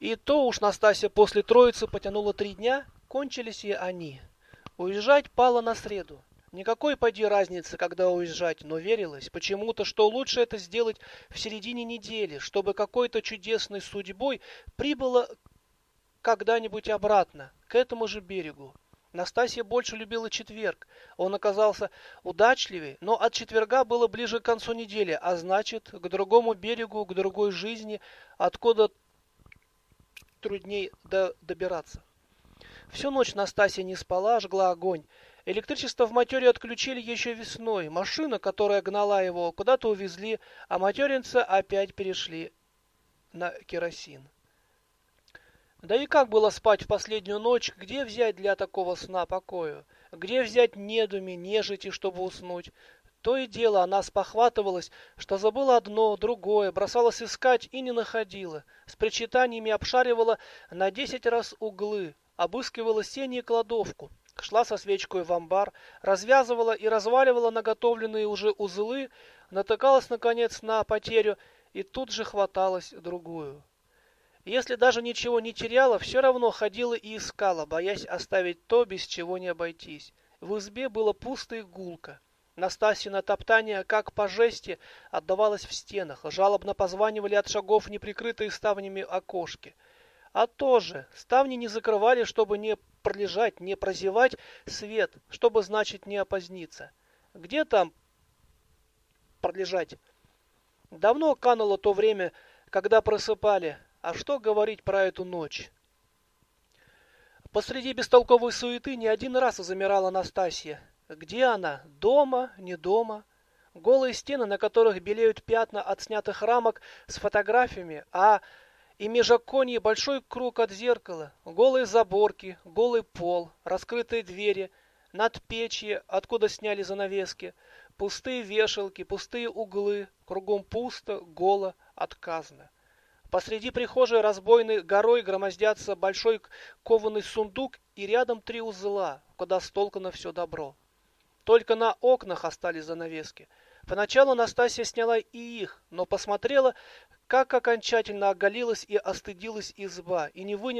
И то уж Настасья после Троицы потянула три дня, кончились и они. Уезжать пало на среду. Никакой поди разницы, когда уезжать, но верилось почему-то, что лучше это сделать в середине недели, чтобы какой-то чудесной судьбой прибыло когда-нибудь обратно, к этому же берегу. Настасья больше любила четверг. Он оказался удачливее, но от четверга было ближе к концу недели, а значит, к другому берегу, к другой жизни, откуда трудней до добираться. Всю ночь Настасья не спала, жгла огонь. Электричество в матере отключили еще весной. Машина, которая гнала его, куда-то увезли, а материнца опять перешли на керосин. Да и как было спать в последнюю ночь? Где взять для такого сна покою? Где взять недуми, нежити, чтобы уснуть? То и дело она спохватывалась, что забыла одно, другое, бросалась искать и не находила. С причитаниями обшаривала на десять раз углы, обыскивала сени и кладовку. Шла со свечкой в амбар, развязывала и разваливала наготовленные уже узлы, натыкалась, наконец, на потерю и тут же хваталась другую. Если даже ничего не теряла, все равно ходила и искала, боясь оставить то, без чего не обойтись. В избе было пусто и гулко. Настасьина топтание, как по жести, отдавалось в стенах. Жалобно позванивали от шагов неприкрытые ставнями окошки. А тоже, ставни не закрывали, чтобы не пролежать, не прозевать свет, чтобы, значит, не опоздниться. Где там пролежать? Давно кануло то время, когда просыпали, а что говорить про эту ночь? Посреди бестолковой суеты не один раз замирала Настасья. Где она? Дома? Не дома? Голые стены, на которых белеют пятна от снятых рамок с фотографиями, а и межоконье большой круг от зеркала, голые заборки, голый пол, раскрытые двери, надпечье, откуда сняли занавески, пустые вешалки, пустые углы, кругом пусто, голо, отказно. Посреди прихожей разбойной горой громоздятся большой кованый сундук и рядом три узла, куда столкано все добро. Только на окнах остались занавески. Поначалу Настасья сняла и их, но посмотрела, как окончательно оголилась и остыдилась изба, и не вынесла